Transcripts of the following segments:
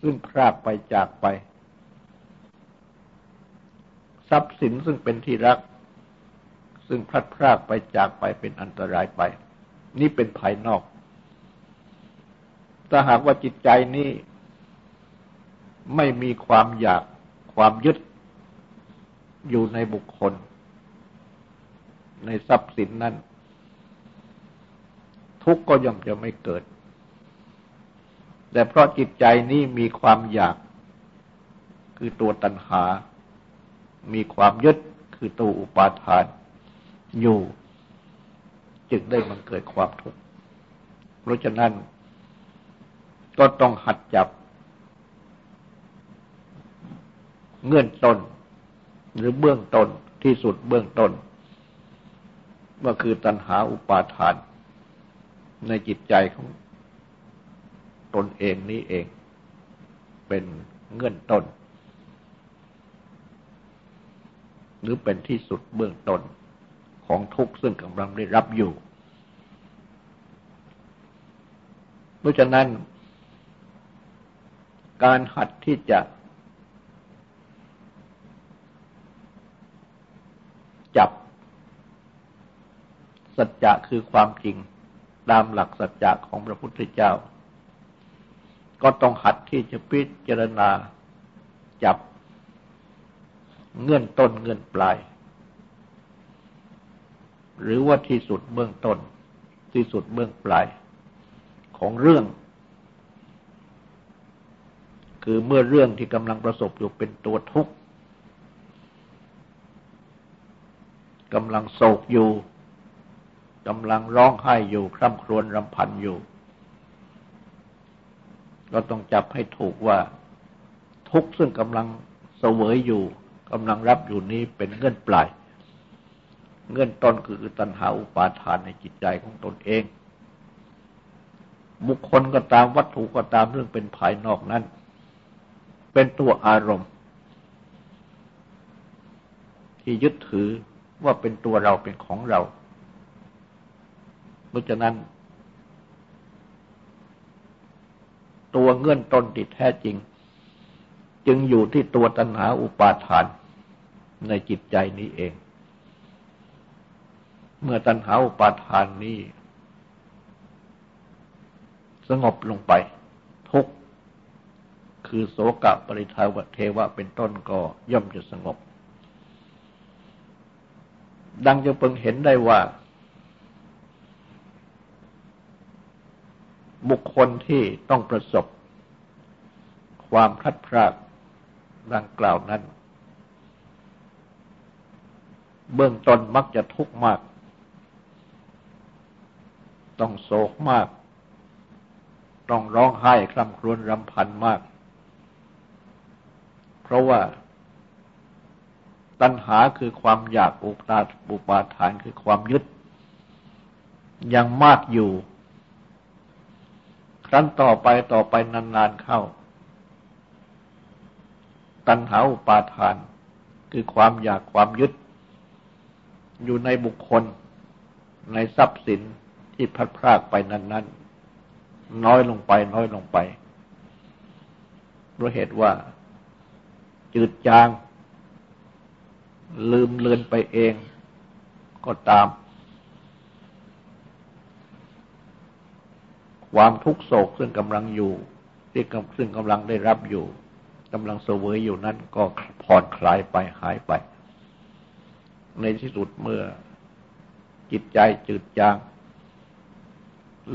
ซึ่งพรากไปจากไป ทรัพย์สินซึ่งเป็นที่รัก ซึ่งพลัดพรากไปจากไปเป็นอันตรายไป นี่เป็นภายนอกถ้าหากว่าจิตใจนี้ไม่มีความอยากความยึดอยู่ในบุคคล ในทรัพย์สินนั้น ทุกข์ก็ย่อมจะไม่เกิด แต่เพราะจิตใจนี้มีความอยาก คือตัวตัณหา มีความยึดคือตัวอุปาทาน อยู่ จึงได้มันเกิดความทุกข์เพราะฉะนั้น ก็ต้องหัดจับ เงื่อนต้น หรือเบื้องต้นที่สุดเบื้องต้นก็คือตัณหาอุปาทาน ในจิตใจของ ตนเองนี้เอง เป็นเงื่อนต้น หรือเป็นที่สุดเบื้องต้นของทุกข์ซึ่งกำลังได้รับอยู่ เพราะฉะนั้น การหัดที่จะ จับ สัจจะคือความจริงตามหลักสัจจะของพระพุทธเจ้า ก็ต้องหัดที่จะพิจารณาจับเงื่อนต้นเงื่อนปลาย หรือว่าที่สุดเบื้องต้น ที่สุดเบื้องปลาย ของเรื่อง คือเมื่อเรื่องที่กำลังประสบอยู่เป็นตัวทุกข์กำลังโศกอยู่กำลังร้องไห้อยู่คร่ำครวญรำพันอยู่ ก็ต้องจับให้ถูกว่าทุกซึ่งกำลังเสวยอยู่กำลังรับอยู่นี้เป็นเงื่อนปลาย เงื่อนต้นคือตัณหาอุปาทานในจิตใจของตนเอง บุคคลก็ตามวัตถุก็ตามเรื่องเป็นภายนอกนั้น เป็นตัวอารมณ์ ที่ยึดถือว่าเป็นตัวเราเป็นของเรา เพราะฉะนั้น ตัวเงื่อนต้นติดแท้จริง จึงอยู่ที่ตัวตัณหาอุปาทานในจิตใจนี้เอง เมื่อตัณหาอุปาทานนี้ สงบลงไป ทุกคือโสกะปริทาวเทวะเป็นต้นก็ย่อมจะสงบ ดังจะเพิ่งเห็นได้ว่า บุคคลที่ต้องประสบ ความพลัดพรากดังกล่าวนั้น เบื้องต้นมักจะทุกข์มาก ต้องโศกมาก ต้องร้องไห้คร่ำครวญรำพันมาก เพราะว่าตัณหาคือความอยากอุปาอุปาทานคือความยึด ยังมากอยู่ ครั้นต่อไปต่อไปนานๆเข้า ตัณหาอุปาทาน คือความอยากความยึด อยู่ในบุคคล ในทรัพย์สินที่พัดพรากไปนั้นๆ น้อยลงไป น้อยลงไปเพราะเหตุว่า จืดจาง ลืมเลือนไปเองก็ตาม ความทุกโศกซึ่งกำลังอยู่ที่ซึ่งกำลังได้รับอยู่กำลังเสวยอยู่นั้นก็ผ่อนคลายไปหายไป ในที่สุดเมื่อจิตใจจืดจาง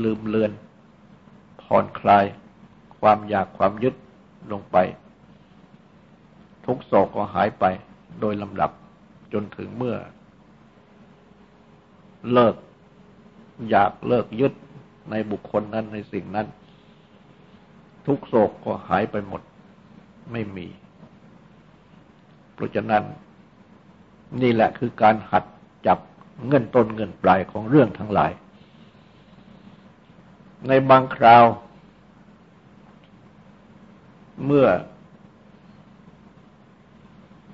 ลืมเลือน ผ่อนคลาย ความอยากความยึดลงไป ทุกโศกก็หายไปโดยลำดับจนถึงเมื่อ เลิก อยากเลิกยึด ในบุคคลนั้นในสิ่งนั้น ทุกโศกก็หายไปหมดไม่มี เพราะฉะนั้นนี่แหละคือการหัดจับเงินต้นเงินปลายของเรื่องทั้งหลาย ในบางคราว เมื่อ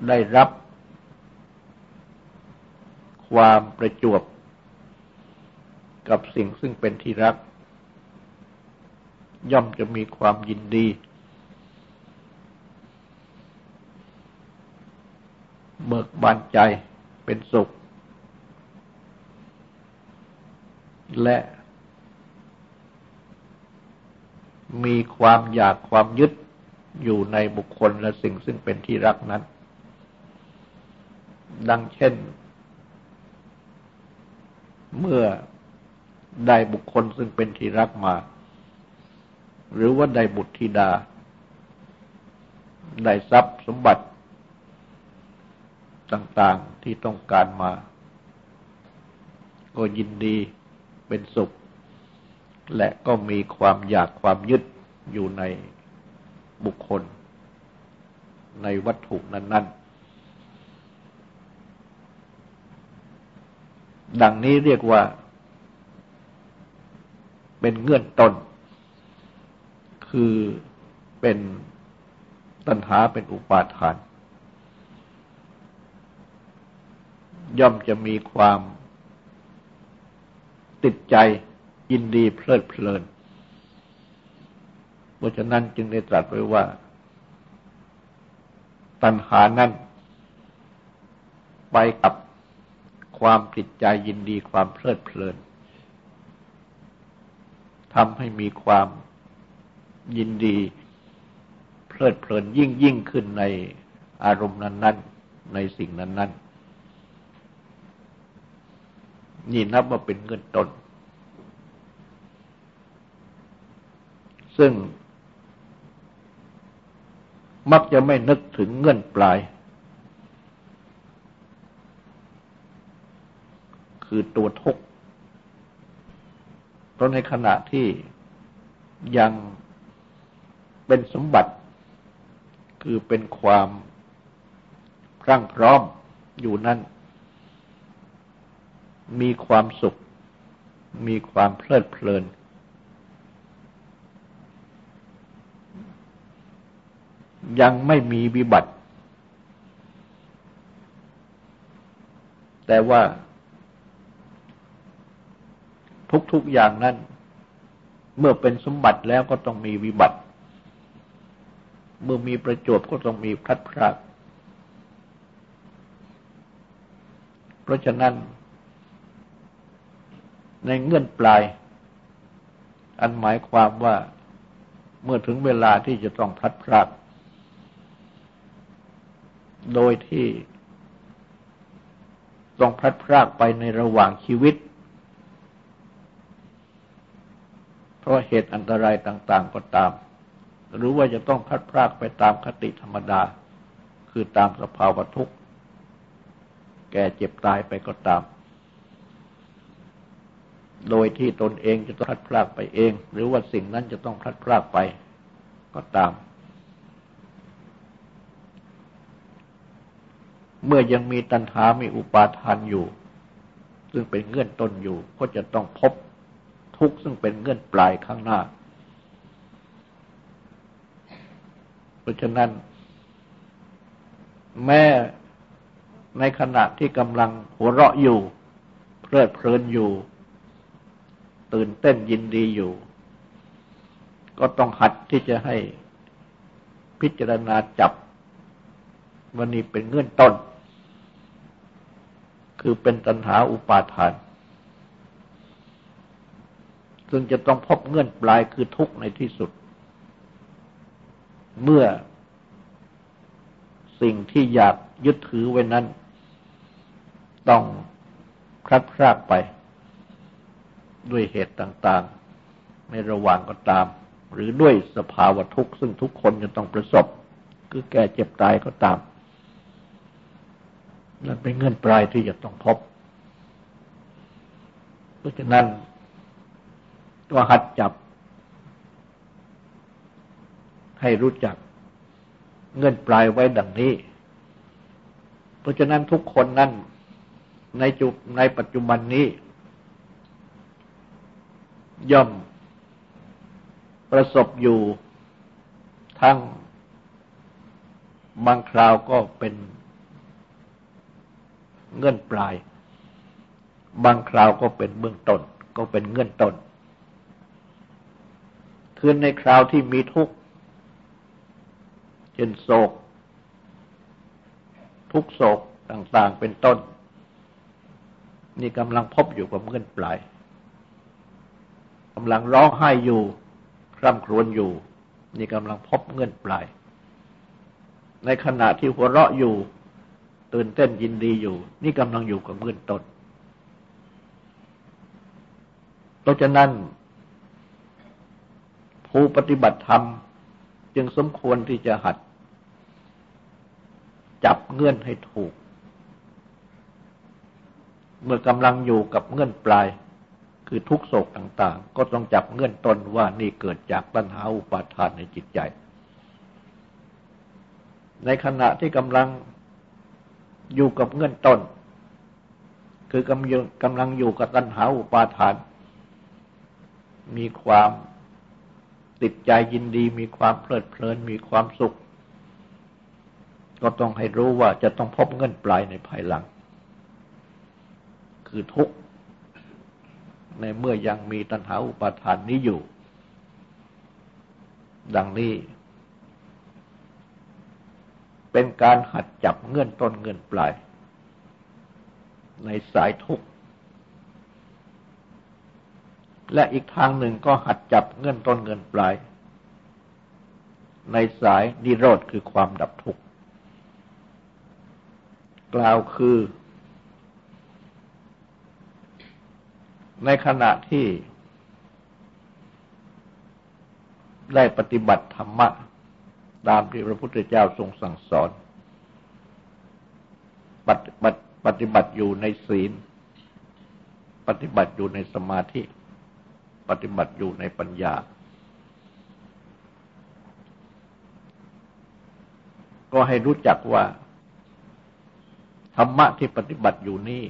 ได้รับความประจวบ กับสิ่งซึ่งเป็นที่รัก ย่อมจะมีความยินดี เบิกบานใจเป็นสุข และมีความอยากความยึดอยู่ในบุคคลและสิ่งซึ่งเป็นที่รักนั้น ดังเช่น เมื่อ ได้บุคคลซึ่งเป็นที่รักมา หรือว่าได้บุตรธิดา ได้ทรัพย์สมบัติต่างๆที่ต้องการมา ก็ยินดีเป็นสุข และก็มีความอยากความยึดอยู่ในบุคคล ในวัตถุนั้น ๆดังนี้เรียกว่า เป็นเงื่อนต้น คือเป็นตัณหาเป็นอุปาทาน ย่อมจะมีความติดใจยินดีเพลิดเพลิน เพราะฉะนั้นจึงได้ตรัสไว้ว่า ตัณหานั้นไปกับความติดใจยินดีความเพลิดเพลิน ทำให้มีความยินดี เพลิดเพลินยิ่งยิ่งขึ้นในอารมณ์นั้น ๆ ในสิ่งนั้น ๆ นี่นับว่าเป็นเงินต้น ซึ่ง มักจะไม่นึกถึงเงื่อนปลาย คือตัวทุกข์ ราะในขณะที่ยังเป็นสมบัติ คือเป็นความพรั่งพร้อมอยู่นั่นมีความสุข มีความเพลิดเพลิน ยังไม่มีวิบัติ แต่ว่า ทุกๆอย่างนั้น เมื่อเป็นสมบัติแล้วก็ต้องมีวิบัติ เมื่อมีประจวบก็ต้องมีพลัดพรากเพราะฉะนั้น ในเงื่อนปลาย อันหมายความว่าเมื่อถึงเวลาที่จะต้องพลัดพราก โดยที่ต้องพลัดพรากไปในระหว่างชีวิต เพราะเหตุอันตรายต่าง ๆ ก็ตาม หรือว่าจะต้องพัดพรากไปตามคติธรรมดา คือตามสภาวะทุกข์ แก่เจ็บตายไปก็ตาม โดยที่ตนเองจะต้องพัดพรากไปเอง หรือว่าสิ่งนั้นจะต้องพัดพรากไปก็ตาม เมื่อยังมีตัณหา มีอุปาทานอยู่ ซึ่งเป็นเงื่อนต้นอยู่ ก็จะต้องพบ ทุกข์ซึ่งเป็นเงื่อนปลายข้างหน้า เพราะฉะนั้น แม้ในขณะที่กำลังหัวเราะอยู่ เพลิดเพลินอยู่ ตื่นเต้นยินดีอยู่ ก็ต้องหัดที่จะให้พิจารณาจับวันนี้เป็นเงื่อนต้น คือเป็นตัณหาอุปาทาน ซึ่งจะต้องพบเงื่อนปลายคือทุกข์ในที่สุด เมื่อสิ่งที่อยากยึดถือไว้นั้น ต้องคลัดพรากไป ด้วยเหตุต่างๆในระหว่างก็ตาม หรือด้วยสภาวะทุกข์ ซึ่งทุกคนจะต้องประสบ คือแก่เจ็บตายก็ตาม นั่นเป็นเงื่อนปลายที่จะต้องพบ เพราะฉะนั้น ก็หัดจับ ให้รู้จัก เงื่อนปลายไว้ดังนี้ เพราะฉะนั้นทุกคนนั้นในจุในปัจจุบันนี้ ย่อมประสบอยู่ทั้งบางคราวก็เป็นเงื่อนปลาย บางคราวก็เป็นเบื้องต้น ก็เป็นเงื่อนต้น คือในคราวที่มีทุกข์เช่นโศก ทุกโศกต่างๆเป็นต้น นี่กำลังพบอยู่กับเงื่อนปลายกำลังร้องไห้อยู่คร่ำครวญอยู่ นี่กำลังพบเงื่อนปลาย ในขณะที่หัวเราะอยู่ ตื่นเต้นยินดีอยู่ นี่กำลังอยู่กับเงื่อนต้นเพราะฉะนั้น ผู้ปฏิบัติธรรม จึงสมควรที่จะหัด จับเงื่อนให้ถูก เมื่อกำลังอยู่กับเงื่อนปลาย คือทุกโศกต่าง ๆ ก็ต้องจับเงื่อนต้นว่านี่เกิดจากปัญหาอุปาทานในจิตใจ ในขณะที่กำลังอยู่กับเงื่อนต้น คือกำลังอยู่กับตัณหาอุปาทาน มีความ ติดใจยินดีมีความเพลิดเพลินมีความสุข ก็ต้องให้รู้ว่าจะต้องพบเงื่อนปลายในภายหลัง คือทุกข์ในเมื่อยังมีตัณหาอุปาทานนี้อยู่ ดังนี้ เป็นการหัดจับเงื่อนต้นเงื่อนปลาย ในสายทุกข์ และอีกทางหนึ่งก็หัดจับเงื่อนต้นเงินปลาย ในสายนิโรธคือความดับทุกข์กล่าวคือ ในขณะที่ ได้ปฏิบัติธรรมะ ตามที่พระพุทธเจ้าทรงสั่งสอน ปฏิบัติปฏิบัติอยู่ในศีล ปฏิบัติอยู่ในสมาธิ ปฏิบัติอยู่ในปัญญา ก็ให้รู้จักว่า ธรรมะที่ปฏิบัติอยู่นี่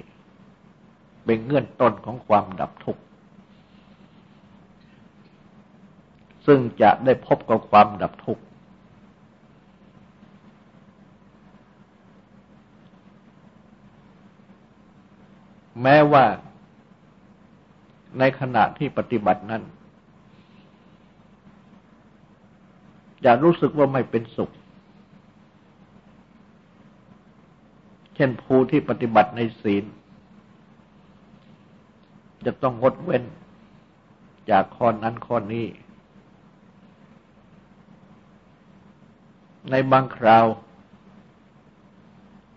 เป็นเงื่อนต้นของความดับทุกข์ ซึ่งจะได้พบกับความดับทุกข์แม้ว่า ในขณะที่ปฏิบัตินั้นจะรู้สึกว่าไม่เป็นสุข เช่นภูที่ปฏิบัติในศีล จะต้องงดเว้น จากข้อนั้นข้อนี้ ในบางคราว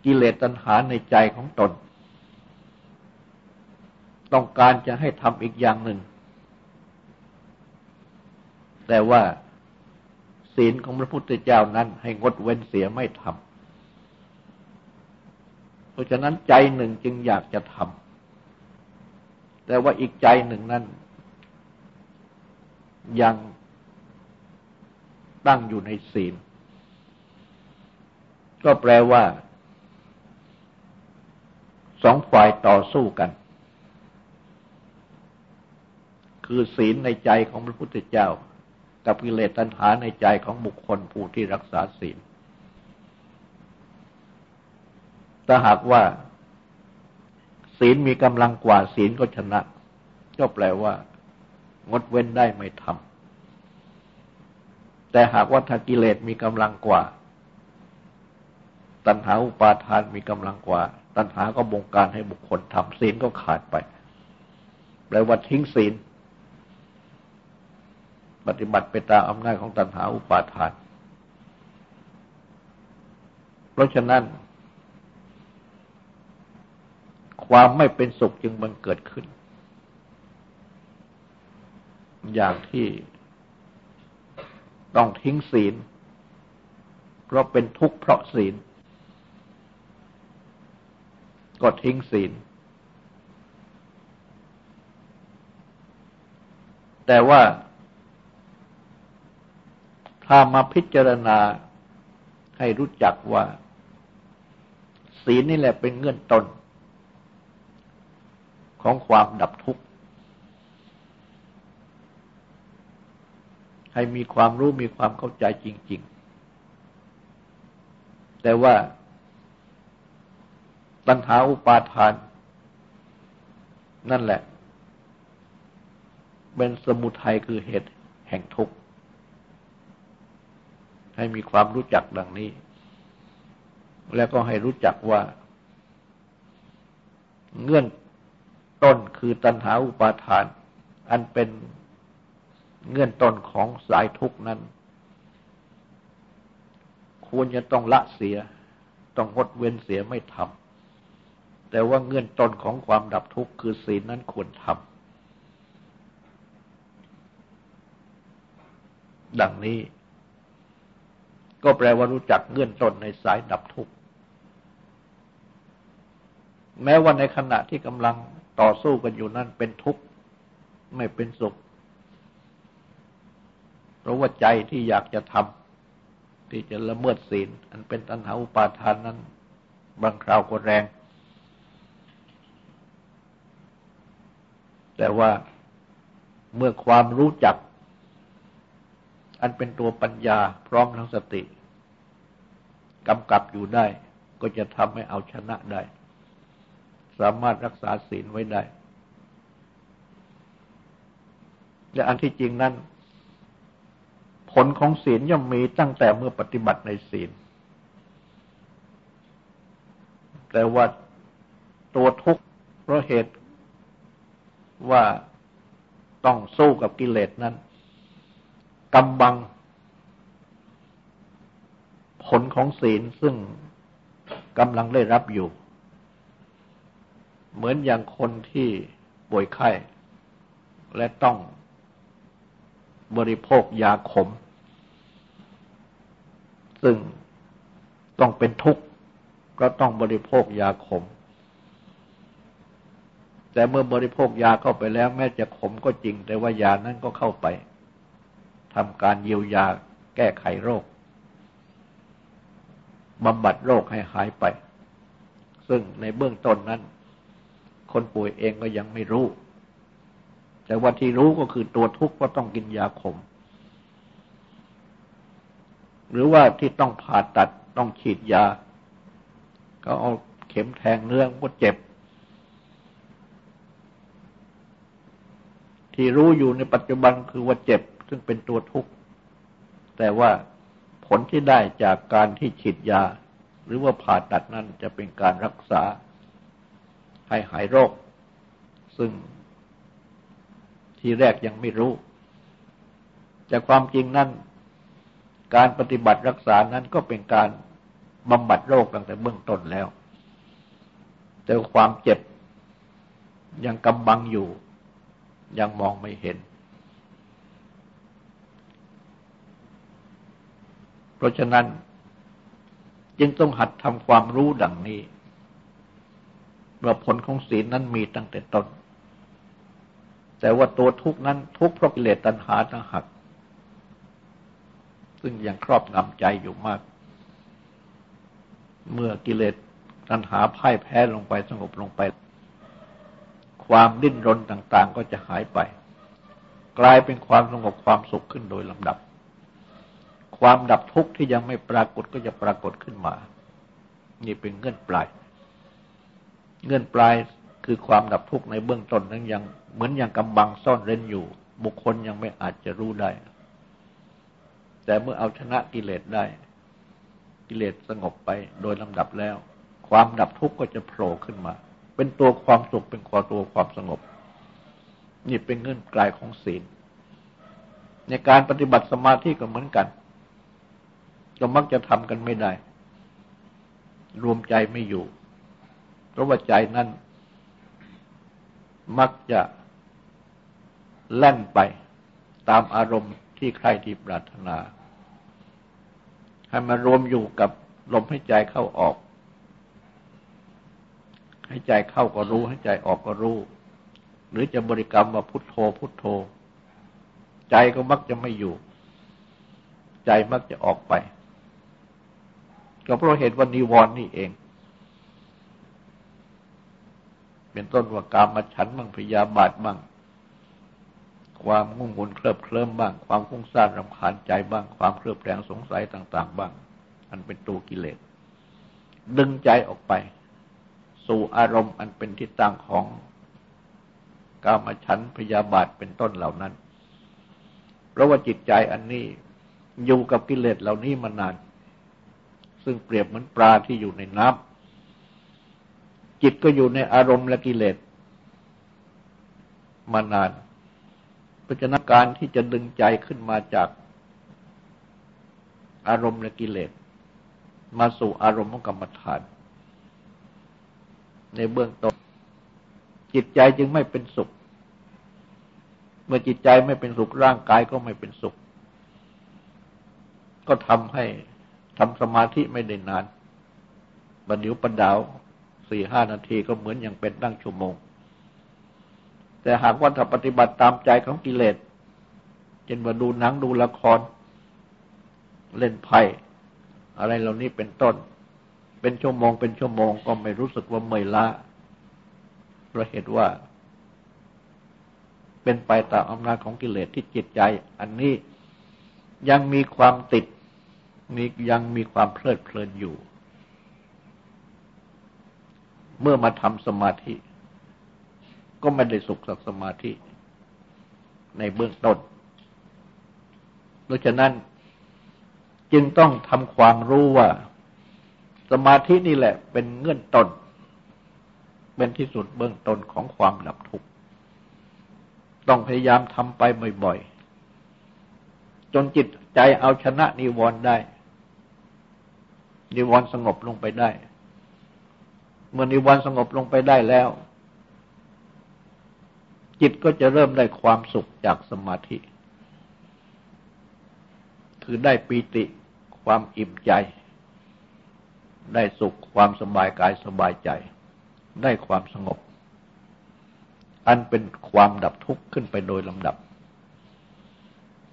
กิเลสตัณหาในใจของตน ต้องการจะให้ทำอีกอย่างหนึ่ง แต่ว่าศีลของพระพุทธเจ้านั้นให้งดเว้นเสียไม่ทำเพราะฉะนั้นใจหนึ่งจึงอยากจะทำแต่ว่าอีกใจหนึ่งนั้น ยังตั้งอยู่ในศีล ก็แปลว่าสองฝ่ายต่อสู้กัน คือศีลในใจของพระพุทธเจ้า กับกิเลสตัณหาในใจของบุคคลผู้ที่รักษาศีลถ้าหากว่า ศีลมีกำลังกว่าศีลก็ชนะ ก็แปลว่า งดเว้นได้ไม่ทำแต่หากว่าถ้ากิเลสมีกำลังกว่า ตัณหาอุปาทานมีกำลังกว่า ตัณหาก็บงการให้บุคคลทำศีลก็ขาดไป แปลว่าทิ้งศีล ปฏิบัติไปตามอำนาจของตัณหาอุปาทาน เพราะฉะนั้น ความไม่เป็นสุขจึงบังเกิดขึ้น อย่างที่ต้องทิ้งศีล เพราะเป็นทุกข์เพราะศีล ก็ทิ้งศีล แต่ว่า ถ้ามาพิจารณาให้รู้จักว่า ศีลนี่แหละเป็นเงื่อนต้น ของความดับทุกข์ ให้มีความรู้มีความเข้าใจจริง ๆ แต่ว่าปัญหาอุปาทาน นั่นแหละ เป็นสมุทัยคือเหตุแห่งทุกข์ ให้มีความรู้จักดังนี้ แล้วก็ให้รู้จักว่า เงื่อนต้นคือตัณหาอุปาทาน อันเป็นเงื่อนต้นของสายทุกนั้น ควรจะต้องละเสีย ต้องงดเว้นเสียไม่ทำแต่ว่าเงื่อนต้นของความดับทุกข์คือศีลนั้นควรทำดังนี้ ก็แปลว่ารู้จักเงื่อนต้นในสายดับทุกข์ แม้ว่าในขณะที่กำลังต่อสู้กันอยู่นั้นเป็นทุกข์ ไม่เป็นสุข เพราะว่าใจที่อยากจะทำที่จะละเมิดศีล อันเป็นตัณหาอุปาทานนั้น บางคราวก็แรง แต่ว่าเมื่อความรู้จัก อันเป็นตัวปัญญาพร้อมทั้งสติกำกับอยู่ได้ ก็จะทำให้เอาชนะได้ สามารถรักษาศีลไว้ได้ และอันที่จริงนั้น ผลของศีลย่อมมีตั้งแต่เมื่อปฏิบัติในศีล แต่ว่าตัวทุกข์เพราะเหตุว่าต้องสู้กับกิเลสนั้น กำบัง ผลของศีลซึ่งกำลังได้รับอยู่ เหมือนอย่างคนที่ป่วยไข้ และต้องบริโภคยาขม ซึ่งต้องเป็นทุกข์ก็ต้องบริโภคยาขม แต่เมื่อบริโภคยาเข้าไปแล้ว แม้จะขมก็จริง แต่ว่ายานั้นก็เข้าไป ทำการเยียวยาแก้ไขโรคบำบัดโรคให้หายไป ซึ่งในเบื้องต้นนั้น คนป่วยเองก็ยังไม่รู้ แต่ว่าที่รู้ก็คือตัวทุกข์ก็ต้องกินยาขม หรือว่าที่ต้องผ่าตัดต้องฉีดยา ก็เอาเข็มแทงเนื้อก็เจ็บ ที่รู้อยู่ในปัจจุบันคือว่าเจ็บ ซึ่งเป็นตัวทุกข์ แต่ว่าผลที่ได้จากการที่ฉีดยา หรือว่าผ่าตัดนั้นจะเป็นการรักษาให้หายโรค ซึ่งที่แรกยังไม่รู้ แต่ความจริงนั้น การปฏิบัติรักษานั้นก็เป็นการบำบัดโรคตั้งแต่เบื้องต้นแล้ว แต่ความเจ็บยังกำบังอยู่ ยังมองไม่เห็น เพ ราะฉะนั้น จึงต้องหัดทำความรู้ดังนี้ว่าผลของศีลนั้นมีตั้งแต่ต้น แต่ว่าตัวทุกนั้นทุกเพราะกิเลสตัณหาต่างหากซึ่งยังครอบงำใจอยู่มาก เมื่อกิเลสตัณหาพ่ายแพ้ลงไปสงบลงไป ความดิ้นรนต่าง ๆ ก็จะหายไป กลายเป็นความสงบความสุขขึ้นโดยลำดับ ความดับทุกข์ที่ยังไม่ปรากฏก็จะปรากฏขึ้นมา นี่เป็นเงื่อนปลาย เงื่อนปลายคือความดับทุกข์ในเบื้องต้นนั้นยังเหมือนอย่างกำบังซ่อนเร้นอยู่ บุคคลยังไม่อาจจะรู้ได้ แต่เมื่อเอาชนะกิเลสได้ กิเลสสงบไปโดยลำดับแล้ว ความดับทุกข์ก็จะโผล่ขึ้นมา เป็นตัวความสุขเป็นควาตัวความสงบ นี่เป็นเงื่อนไกลของศีล ในการปฏิบัติสมาธิก็เหมือนกัน ก็มักจะทำกันไม่ได้ รวมใจไม่อยู่ เพราะว่าใจนั้น มักจะแล่นไปตามอารมณ์ที่ใครที่ปรารถนา ให้มารวมอยู่กับลมให้ใจเข้าออก ให้ใจเข้าก็รู้ ให้ใจออกก็รู้ หรือจะบริกรรมว่าพุทโธ พุทโธ ใจก็มักจะไม่อยู่ ใจมักจะออกไป ก็เพราะเหตุว่านิวรณ์นี่เอง เป็นต้นว่ากามมาฉันบ้างพยาบาทบ้าง ความงุ่นงุนเคลิบเคลิ้มบ้าง ความฟุ้งซ่านรำคาญใจบ้าง ความเคลือบแคลงสงสัยต่าง ๆ บ้าง อันเป็นตัวกิเลส ดึงใจออกไป สู่อารมณ์อันเป็นที่ตั้งของกามฉันพยาบาทเป็นต้นเหล่านั้น เพราะว่าจิตใจอันนี้อยู่กับกิเลสเหล่านี้มานาน ซึ่งเปรียบเหมือนปลาที่อยู่ในน้ำจิตก็อยู่ในอารมณ์และกิเลสมานานเพราะฉะนั้นการที่จะดึงใจขึ้นมาจากอารมณ์และกิเลสมาสู่อารมณ์ของกรรมฐาน ในเบื้องต้นจิตใจจึงไม่เป็นสุข เมื่อจิตใจไม่เป็นสุขร่างกายก็ไม่เป็นสุข ก็ทำให้ ทำสมาธิไม่ได้นานบัดเดี๋ยวปันดาวสี่ห้านาทีก็เหมือนอย่างเป็นตั้งชั่วโมง แต่หากว่าถ้าปฏิบัติตามใจของกิเลสเช่นว่าดูหนังดูละคร เล่นไพ่อะไรเหล่านี้เป็นต้น เป็นชั่วโมง เป็นชั่วโมงก็ไม่รู้สึกว่าเมื่อยล้าเพราะเหตุว่า เป็นไปตามอำนาจของกิเลสที่จิตใจ อันนี้ยังมีความติด มียังมีความเพลิดเพลินอยู่ เมื่อมาทำสมาธิ ก็ไม่ได้สุขสักสมาธิ ในเบื้องต้นดังฉะนั้นจึงต้องทำความรู้ว่า สมาธินี่แหละ เป็นเงื่อนต้น เป็นที่สุดเบื้องต้นของความดับทุกข์ ต้องพยายามทำไปบ่อยๆ จนจิตใจเอาชนะนิวรณ์ได้ นิวรณ์สงบลงไปได้ เมื่อนิวรณ์สงบลงไปได้แล้ว จิตก็จะเริ่มได้ความสุขจากสมาธิ คือได้ปีติความอิ่มใจ ได้สุขความสบายกายสบายใจ ได้ความสงบ อันเป็นความดับทุกข์ขึ้นไปโดยลำดับ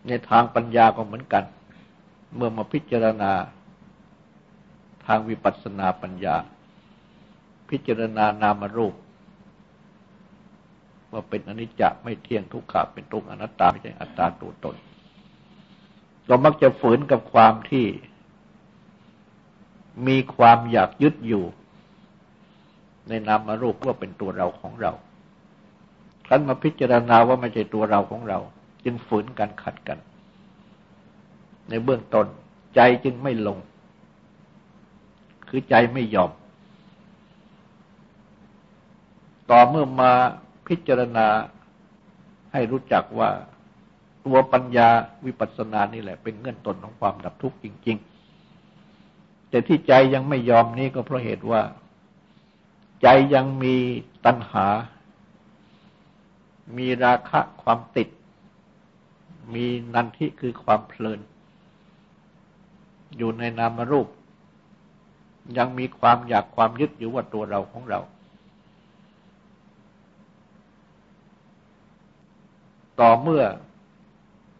ในทางปัญญาก็เหมือนกัน เมื่อมาพิจารณาางวิปัสสนาปัญญา พิจารณานามรูป ว่าเป็นอนิจจะไม่เที่ยงทุกข์เป็นทุกอนัตตาไม่ใช่อัตตาตัวตน เรามักจะฝืนกับความที่ มีความอยากยึดอยู่ ในนามรูปว่าเป็นตัวเราของเราครั้นมาพิจารณาว่าไม่ใช่ตัวเราของเรา จึงฝืนกันขัดกัน ในเบื้องต้นใจจึงไม่ลง คือใจไม่ยอม ต่อเมื่อมาพิจารณาให้รู้จักว่าตัวปัญญาวิปัสสนานี่แหละ เป็นเงื่อนต้นของความดับทุกข์จริง ๆ แต่ที่ใจยังไม่ยอมนี้ก็เพราะเหตุว่า ใจยังมีตัณหา มีราคะความติด มีนันทิคือความเพลิน อยู่ในนามรูป ยังมีความอยากความยึดอยู่ว่าตัวเราของเรา ต่อเมื่อ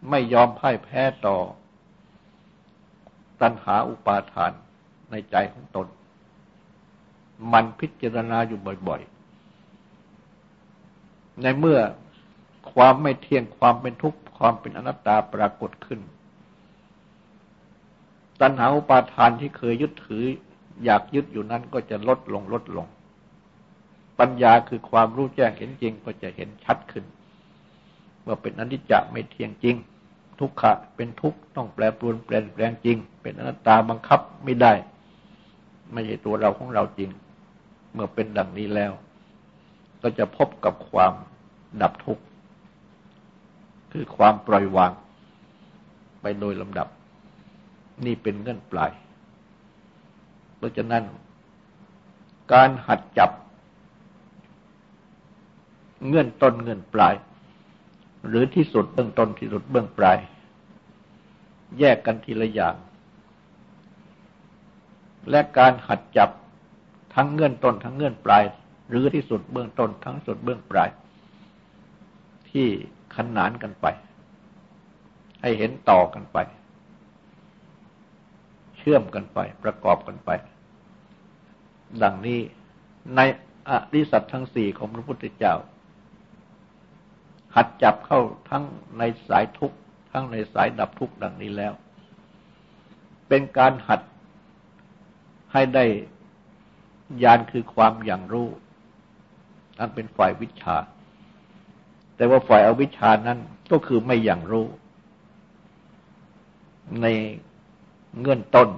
ไม่ยอมพ่ายแพ้ต่อ ตัณหาอุปาทานในใจของตน มันพิจารณาอยู่บ่อยๆ ในเมื่อความไม่เที่ยงความเป็นทุกข์ความเป็นอนัตตาปรากฏขึ้น ตัณหาอุปาทานที่เคยยึดถือ อยากยึดอยู่นั้นก็จะลดลงลดลง ปัญญาคือความรู้แจ้งเห็นจริงก็จะเห็นชัดขึ้น ว่าเป็นอนิจจะไม่เที่ยงจริง ทุกขะเป็นทุกข์ต้องแปรปรวนเปลี่ยนแปลงจริง เป็นอนัตตาบังคับไม่ได้ ไม่ใช่ตัวเราของเราจริง เมื่อเป็นดังนี้แล้ว ก็จะพบกับความดับทุกข์คือความปล่อยวาง ไปโดยลำดับ นี่เป็นเงื่อนปลาย เพราะฉะนั้น การหัดจับ เงื่อนต้นเงื่อนปลาย หรือที่สุดเบื้องต้นที่สุดเบื้องปลาย แยกกันทีละอย่าง และการหัดจับทั้งเงื่อนต้นทั้งเงื่อนปลาย หรือที่สุดเบื้องต้นทั้งสุดเบื้องปลาย ที่ขนานกันไป ให้เห็นต่อกันไป เชื่อมกันไปประกอบกันไป ดังนี้ในอริสัตทั้งสี่ของพระพุทธเจ้า หัดจับเข้าทั้งในสายทุกข์ทั้งในสายดับทุกข์ดังนี้แล้ว เป็นการหัดให้ได้ญาณคือความอย่างรู้อันเป็นฝ่ายวิชา แต่ว่าฝ่ายอวิชานั้นก็คือไม่อย่างรู้ ในเงื่อนต้น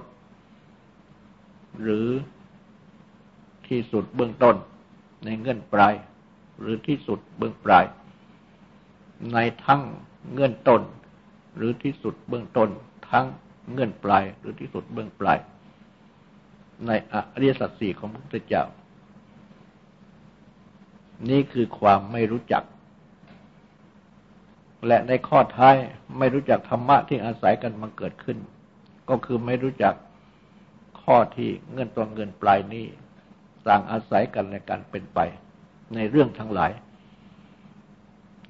หรือ ที่สุดเบื้องต้นในเงื่อนปลาย หรือที่สุดเบื้องปลาย ในทั้งเงื่อนต้น หรือที่สุดเบื้องต้น ทั้งเงื่อนปลาย หรือที่สุดเบื้องปลาย ในอริยสัจสี่ของพระพุทธเจ้า นี่คือความไม่รู้จัก และในข้อท้ายไม่รู้จักธรรมะที่อาศัยกันมาเกิดขึ้น ก็คือไม่รู้จักข้อที่เงื่อนตัวเงินปลายนี้ ต่างอาศัยกันในการเป็นไป ในเรื่องทั้งหลาย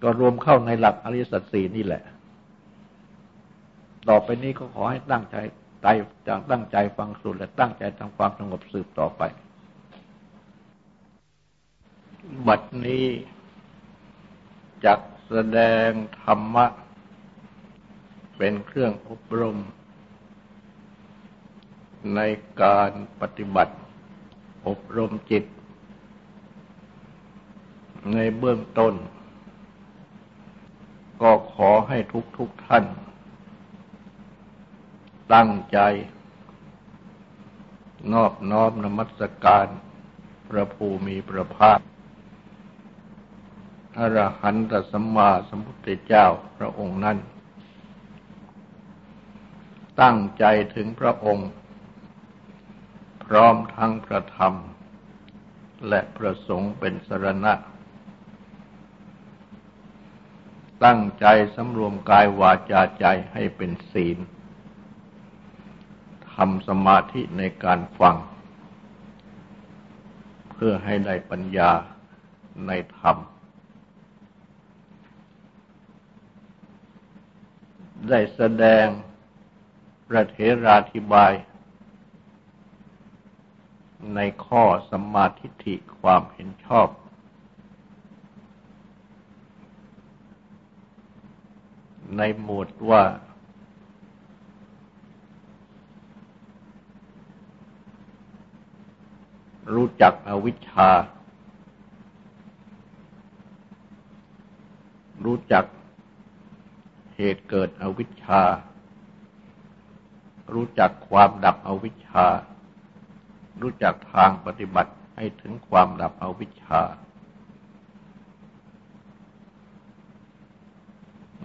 ก็รวมเข้าในหลักอริยสัจสี่นี่แหละ ต่อไปนี้ก็ขอให้ตั้งใจใจจงตั้งใจฟังสูตรและตั้งใจทำความสงบสืบต่อไป บัดนี้จักแสดงธรรมะ เป็นเครื่องอบรม ในการปฏิบัติ อบรมจิต ในเบื้องต้น ก็ขอให้ทุกทุกท่าน ตั้งใจ นอบน้อมนมัสการพระภูมิพระภาคอรหันตสัมมาสัมพุทธเจ้าพระองค์นั้น ตั้งใจถึงพระองค์ ร้อมทั้งพระธรรม และพระสงฆ์เป็นสรณะ ตั้งใจสำรวมกายวาจาใจให้เป็นศีลทำสมาธิในการฟัง เพื่อให้ได้ปัญญาในธรรม ได้แสดงประเทราธิบาย ในข้อสัมมาทิฏฐิความเห็นชอบ ในหมวดว่า รู้จักอวิชชา รู้จักเหตุเกิดอวิชชา รู้จักความดับอวิชชา รู้จักทางปฏิบัติให้ถึงความดับอวิชชา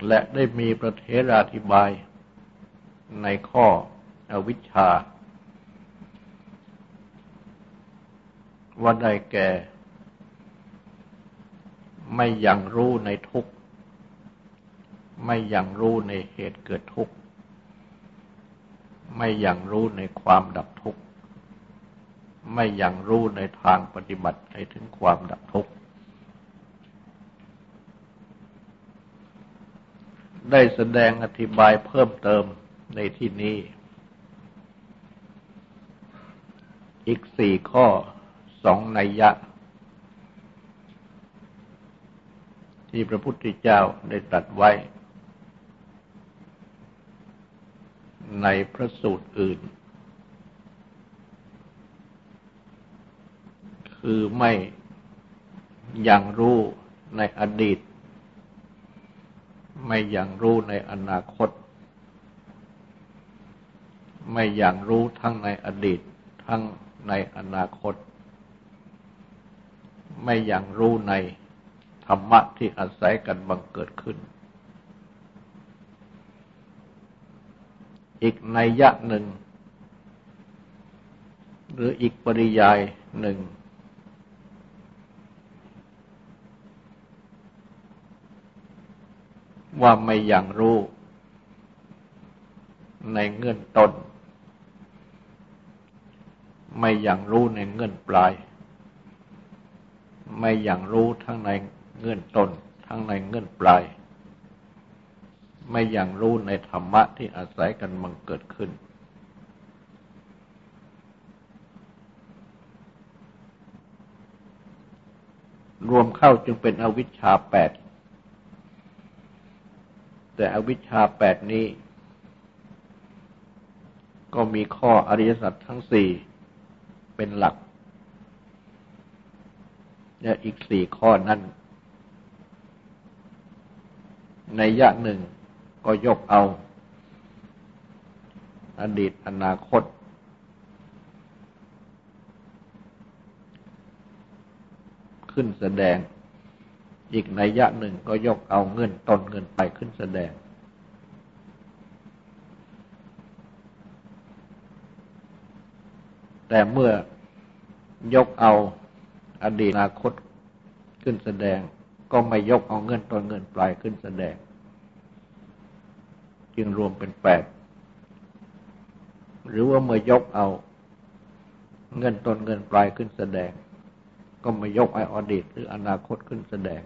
และได้มีประเทราธิบายในข้ออวิชชา ว่าได้แก่ ไม่ยังรู้ในทุกข์ ไม่ยังรู้ในเหตุเกิดทุกข์ ไม่ยังรู้ในความดับทุกข์ ไม่ยังรู้ในทางปฏิบัติให้ถึงความดับทุกข์ ได้แสดงอธิบายเพิ่มเติมในที่นี้ อีกสี่ข้อสองนัยยะ ที่พระพุทธเจ้าได้ตรัสไว้ ในพระสูตรอื่น คือไม่ยังรู้ในอดีต ไม่ยังรู้ในอนาคต ไม่ยังรู้ทั้งในอดีต ทั้งในอนาคต ไม่ยังรู้ในธรรมะที่อาศัยกันบังเกิดขึ้น อีกในยะหนึ่ง หรืออีกปริยายหนึ่ง ว่าไม่อย่างรู้ ในเงื่อนต้น ไม่อย่างรู้ในเงื่อนปลาย ไม่อย่างรู้ทั้งในเงื่อนต้น ทั้งในเงื่อนปลาย ไม่อย่างรู้ในธรรมะที่อาศัยกันมังเกิดขึ้น รวมเข้าจึงเป็นอวิชชาแปด แต่อวิชชาแปดนี้ ก็มีข้ออริยสัจทั้งสี่เป็นหลัก และอีกสี่ข้อนั้นในยะหนึ่งก็ยกเอา อดีตอนาคต ขึ้นแสดง อีกในยะหนึ่งก็ยกเอาเงินตนเงินไปขึ้นแสดง แต่เมื่อยกเอาอดีตอนาคตขึ้นแสดง ก็ไม่ยกเอาเงินตนเงินปลายขึ้นแสดง จึงรวมเป็นแปดหรือว่าเมื่อยกเอาเงินตนเงินปลายขึ้นแสดง ก็ไม่ยกไออดีตหรืออนาคตขึ้นแสดง